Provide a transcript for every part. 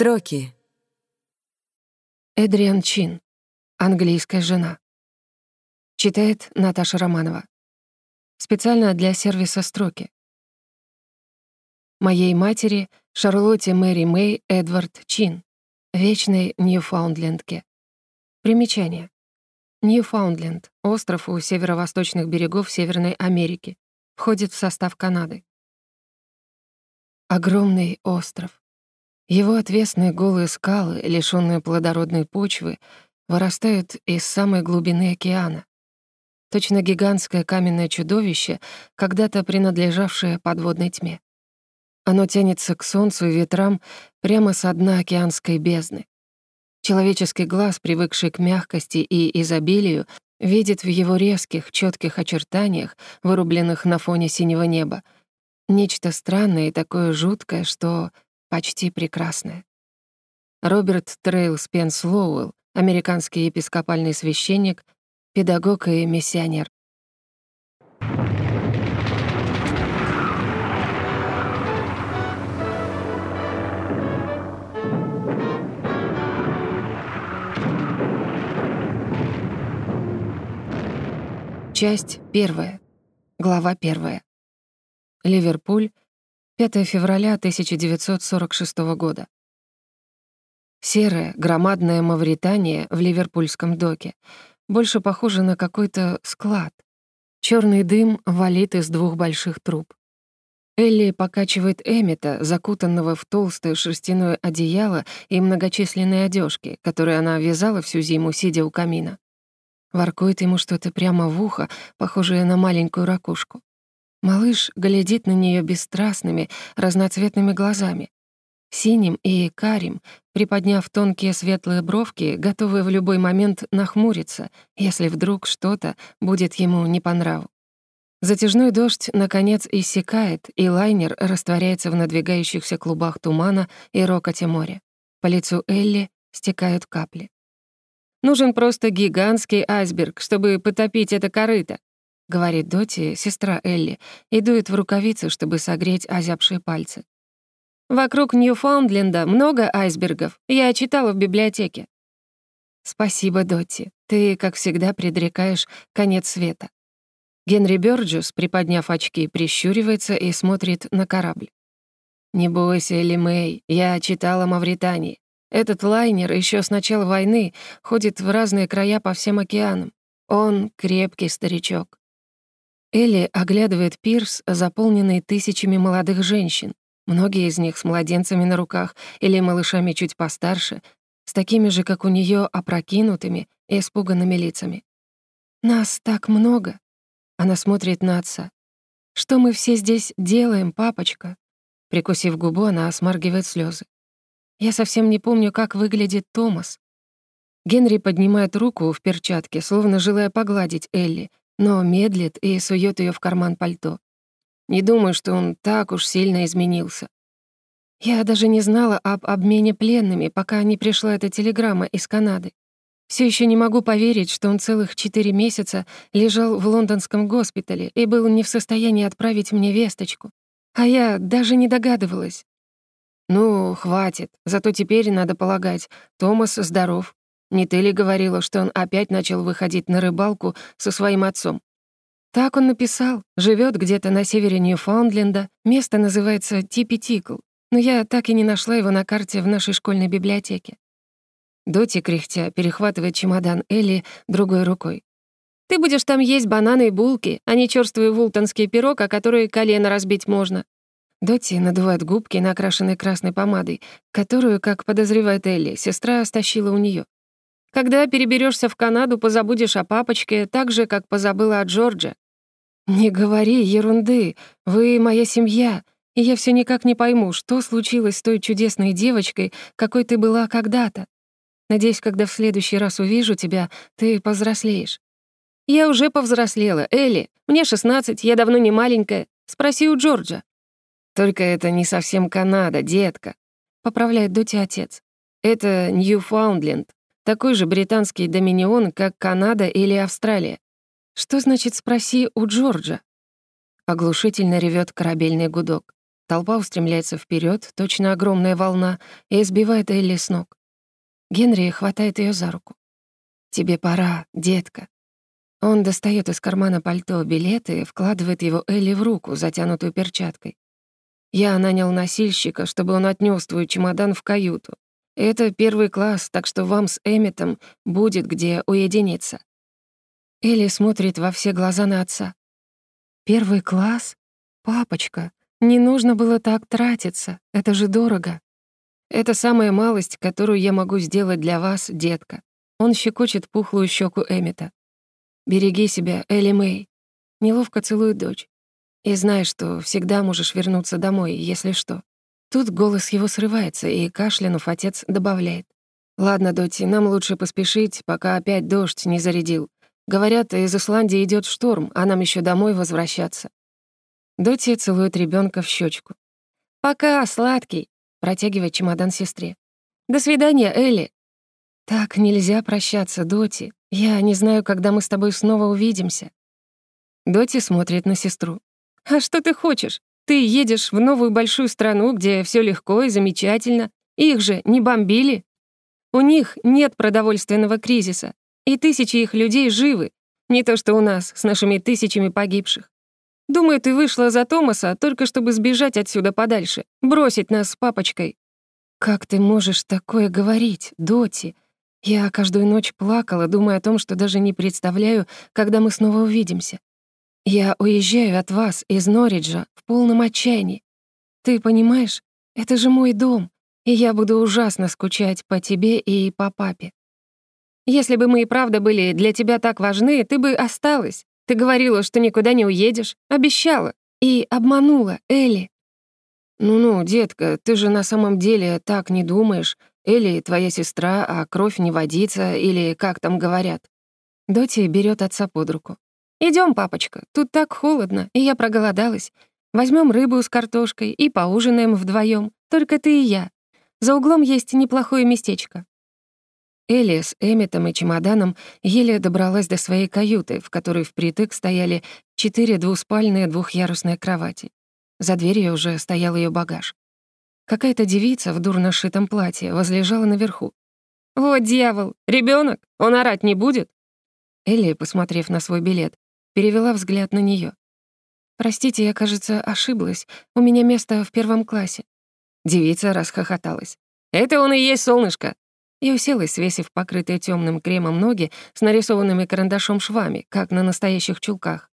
Строки. Эдриан Чин. Английская жена. Читает Наташа Романова. Специально для сервиса «Строки». Моей матери Шарлотте Мэри Мэй Эдвард Чин, вечной Ньюфаундлендке. Примечание. Ньюфаундленд — остров у северо-восточных берегов Северной Америки, входит в состав Канады. Огромный остров. Его отвесные голые скалы, лишённые плодородной почвы, вырастают из самой глубины океана. Точно гигантское каменное чудовище, когда-то принадлежавшее подводной тьме. Оно тянется к солнцу и ветрам прямо со дна океанской бездны. Человеческий глаз, привыкший к мягкости и изобилию, видит в его резких, четких очертаниях, вырубленных на фоне синего неба, нечто странное и такое жуткое, что почти прекрасное. Роберт Трейл Спенс Лоуэлл, американский епископальный священник, педагог и миссионер. Часть первая. Глава первая. Ливерпуль, 5 февраля 1946 года. Серая, громадная Мавритания в ливерпульском доке больше похожа на какой-то склад. Черный дым валит из двух больших труб. Элли покачивает Эмита, закутанного в толстое шерстяное одеяло и многочисленные одежки, которые она вязала всю зиму, сидя у камина. Воркует ему что-то прямо в ухо, похожее на маленькую ракушку. Малыш глядит на нее бесстрастными, разноцветными глазами. Синим и карим, приподняв тонкие светлые бровки, готовые в любой момент нахмуриться, если вдруг что-то будет ему не по нраву. Затяжной дождь, наконец, иссякает, и лайнер растворяется в надвигающихся клубах тумана и рокоте моря. По лицу Элли стекают капли. «Нужен просто гигантский айсберг, чтобы потопить это корыто», говорит Доти, сестра Элли, и дует в рукавицы, чтобы согреть озябшие пальцы. «Вокруг Ньюфаундленда много айсбергов. Я читала в библиотеке». «Спасибо, Дотти. Ты, как всегда, предрекаешь конец света». Генри Бёрджус, приподняв очки, прищуривается и смотрит на корабль. «Не бойся, Элли Мэй, я читала Мавритании. Этот лайнер еще с начала войны ходит в разные края по всем океанам. Он крепкий старичок. Элли оглядывает пирс, заполненный тысячами молодых женщин, многие из них с младенцами на руках или малышами чуть постарше, с такими же, как у нее, опрокинутыми и испуганными лицами. «Нас так много!» Она смотрит на отца. «Что мы все здесь делаем, папочка?» Прикусив губу, она смаргивает слезы. «Я совсем не помню, как выглядит Томас». Генри поднимает руку в перчатке, словно желая погладить Элли, но медлит и сует ее в карман пальто. Не думаю, что он так уж сильно изменился. Я даже не знала об обмене пленными, пока не пришла эта телеграмма из Канады. Все еще не могу поверить, что он целых четыре месяца лежал в лондонском госпитале и был не в состоянии отправить мне весточку. А я даже не догадывалась. Ну, хватит. Зато теперь, надо полагать, Томас здоров. Не ты ли говорила, что он опять начал выходить на рыбалку со своим отцом? Так он написал. Живет где-то на севере Ньюфаундленда. Место называется Типи-Тикл. Но я так и не нашла его на карте в нашей школьной библиотеке. Доти, кряхтя, перехватывает чемодан Элли другой рукой. «Ты будешь там есть бананы и булки, а не чёрствый вултонский пирог, о который колено разбить можно». Доти надувает губки, накрашенной красной помадой, которую, как подозревает Элли, сестра стащила у неё. Когда переберешься в Канаду, позабудешь о папочке, так же, как позабыла о Джорджа. Не говори ерунды, вы моя семья, и я все никак не пойму, что случилось с той чудесной девочкой, какой ты была когда-то. Надеюсь, когда в следующий раз увижу тебя, ты повзрослеешь. Я уже повзрослела, Элли. Мне 16, я давно не маленькая. Спроси у Джорджа. Только это не совсем Канада, детка, поправляет Дути отец. Это Ньюфаундленд, такой же британский доминион, как Канада или Австралия. Что значит «спроси у Джорджа»? Оглушительно ревет корабельный гудок. Толпа устремляется вперед, точно огромная волна, и сбивает Элли с ног. Генри хватает ее за руку. «Тебе пора, детка». Он достает из кармана пальто билет и вкладывает его Элли в руку, затянутую перчаткой. «Я нанял носильщика, чтобы он отнес твой чемодан в каюту. Это первый класс, так что вам с Эмметом будет где уединиться». Элли смотрит во все глаза на отца. «Первый класс? Папочка, не нужно было так тратиться, это же дорого». «Это самая малость, которую я могу сделать для вас, детка». Он щекочет пухлую щеку Эммета. «Береги себя, Элли Мэй». Неловко целует дочь. «И знай, что всегда можешь вернуться домой, если что». Тут голос его срывается, и, кашлянув, отец добавляет. «Ладно, Доти, нам лучше поспешить, пока опять дождь не зарядил. Говорят, из Исландии идет шторм, а нам еще домой возвращаться. Доти целует ребенка в щечку. «Пока, сладкий!» — протягивает чемодан сестре. «До свидания, Элли!» «Так нельзя прощаться, Доти. Я не знаю, когда мы с тобой снова увидимся». Доти смотрит на сестру. «А что ты хочешь? Ты едешь в новую большую страну, где все легко и замечательно. Их же не бомбили. У них нет продовольственного кризиса. И тысячи их людей живы, не то что у нас с нашими тысячами погибших. Думаю, ты вышла за Томаса только чтобы сбежать отсюда подальше, бросить нас с папочкой». «Как ты можешь такое говорить, Доти? Я каждую ночь плакала, думая о том, что даже не представляю, когда мы снова увидимся. Я уезжаю от вас из Норриджа в полном отчаянии. Ты понимаешь, это же мой дом, и я буду ужасно скучать по тебе и по папе. Если бы мы и правда были для тебя так важны, ты бы осталась. Ты говорила, что никуда не уедешь, обещала. И обманула Элли. Ну-ну, детка, ты же на самом деле так не думаешь. Элли твоя сестра, а кровь не водится, или как там говорят. Доти берет отца под руку. Идем, папочка, тут так холодно, и я проголодалась. Возьмем рыбу с картошкой и поужинаем вдвоем, только ты и я. За углом есть неплохое местечко. Элли с Эмметом и чемоданом еле добралась до своей каюты, в которой впритык стояли четыре двуспальные двухъярусные кровати. За дверью уже стоял ее багаж. Какая-то девица в дурно шитом платье возлежала наверху. «Вот дьявол! ребенок, Он орать не будет?» Элли, посмотрев на свой билет, перевела взгляд на нее. «Простите, я, кажется, ошиблась. У меня место в первом классе». Девица расхохоталась. «Это он и есть солнышко и уселась, свесив покрытые темным кремом ноги с нарисованными карандашом швами, как на настоящих чулках.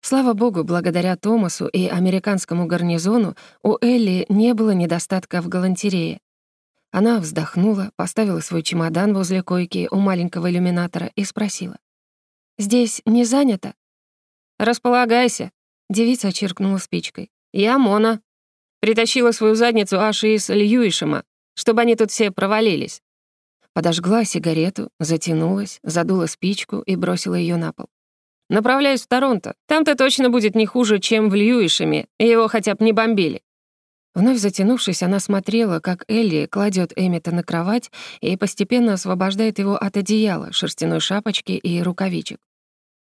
Слава богу, благодаря Томасу и американскому гарнизону у Элли не было недостатка в галантерее. Она вздохнула, поставила свой чемодан возле койки у маленького иллюминатора и спросила. «Здесь не занято?» «Располагайся», — девица чиркнула спичкой. «Я Мона. Притащила свою задницу аж из Льюишема, чтобы они тут все провалились. Подожгла сигарету, затянулась, задула спичку и бросила ее на пол. «Направляюсь в Торонто. Там-то точно будет не хуже, чем в Льюишеме, его хотя бы не бомбили». Вновь затянувшись, она смотрела, как Элли кладет Эммета на кровать и постепенно освобождает его от одеяла, шерстяной шапочки и рукавичек.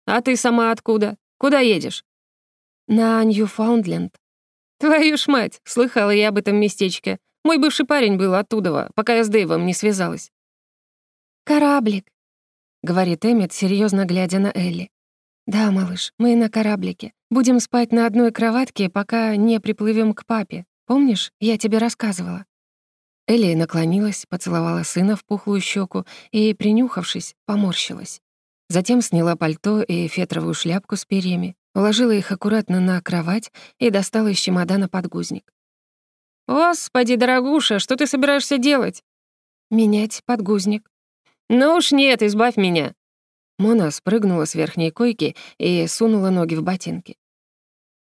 «А ты сама откуда? Куда едешь?» «На Ньюфаундленд». «Твою ж мать, слыхала я об этом местечке. Мой бывший парень был оттуда, пока я с Дэйвом не связалась». «Кораблик», — говорит Эммет, серьезно глядя на Элли. «Да, малыш, мы на кораблике. Будем спать на одной кроватке, пока не приплывем к папе. Помнишь, я тебе рассказывала?» Элли наклонилась, поцеловала сына в пухлую щеку и, принюхавшись, поморщилась. Затем сняла пальто и фетровую шляпку с перьями, уложила их аккуратно на кровать и достала из чемодана подгузник. «Господи, дорогуша, что ты собираешься делать?» «Менять подгузник». «Ну уж нет, избавь меня». Мона спрыгнула с верхней койки и сунула ноги в ботинки.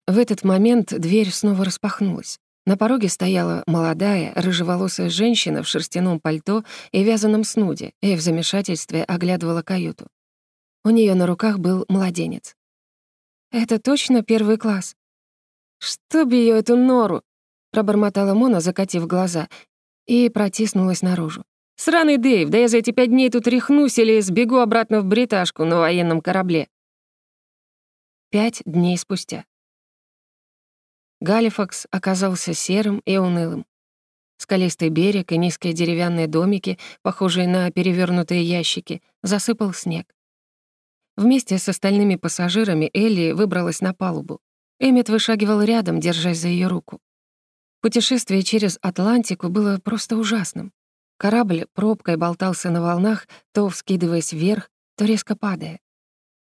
В этот момент дверь снова распахнулась. На пороге стояла молодая, рыжеволосая женщина в шерстяном пальто и вязаном снуде и в замешательстве оглядывала каюту. У нее на руках был младенец. «Это точно первый класс?» «Чтоб ее эту нору!» Пробормотала Мона, закатив глаза, и протиснулась наружу. «Сраный Дэйв, да я за эти пять дней тут рехнусь или сбегу обратно в бриташку на военном корабле». Пять дней спустя. Галифакс оказался серым и унылым. Скалистый берег и низкие деревянные домики, похожие на перевернутые ящики, засыпал снег. Вместе с остальными пассажирами Элли выбралась на палубу. Эммет вышагивал рядом, держась за ее руку. Путешествие через Атлантику было просто ужасным. Корабль пробкой болтался на волнах, то вскидываясь вверх, то резко падая.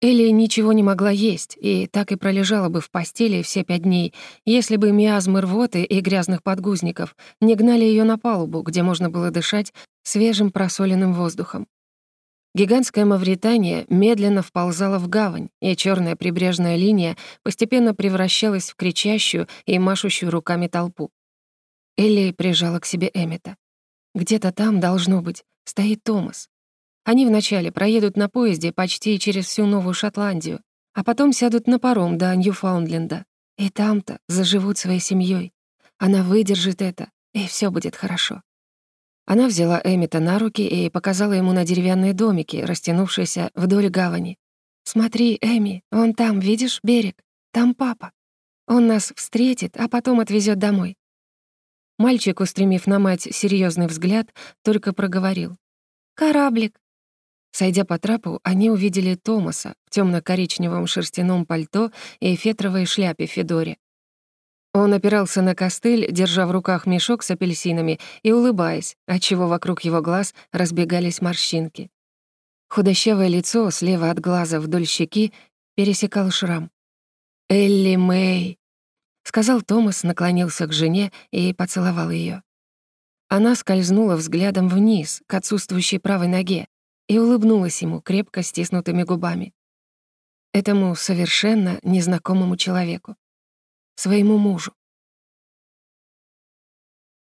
Элли ничего не могла есть и так и пролежала бы в постели все пять дней, если бы миазмы рвоты и грязных подгузников не гнали ее на палубу, где можно было дышать свежим просоленным воздухом. Гигантская Мавритания медленно вползала в гавань, и черная прибрежная линия постепенно превращалась в кричащую и машущую руками толпу. Элли прижала к себе Эммета. Где-то там, должно быть, стоит Томас. Они вначале проедут на поезде почти через всю Новую Шотландию, а потом сядут на паром до Ньюфаундленда. И там-то заживут своей семьей. Она выдержит это, и все будет хорошо. Она взяла Эмита на руки и показала ему на деревянные домики, растянувшиеся вдоль гавани. «Смотри, Эми, вон там, видишь, берег? Там папа. Он нас встретит, а потом отвезет домой». Мальчик, устремив на мать серьезный взгляд, только проговорил. «Кораблик». Сойдя по трапу, они увидели Томаса в темно коричневом шерстяном пальто и фетровой шляпе Федоре. Он опирался на костыль, держа в руках мешок с апельсинами и улыбаясь, отчего вокруг его глаз разбегались морщинки. Худощавое лицо слева от глаза вдоль щеки пересекал шрам. «Элли Мэй», — сказал Томас, наклонился к жене и поцеловал ее. Она скользнула взглядом вниз, к отсутствующей правой ноге, и улыбнулась ему крепко стиснутыми губами. Этому совершенно незнакомому человеку своему мужу.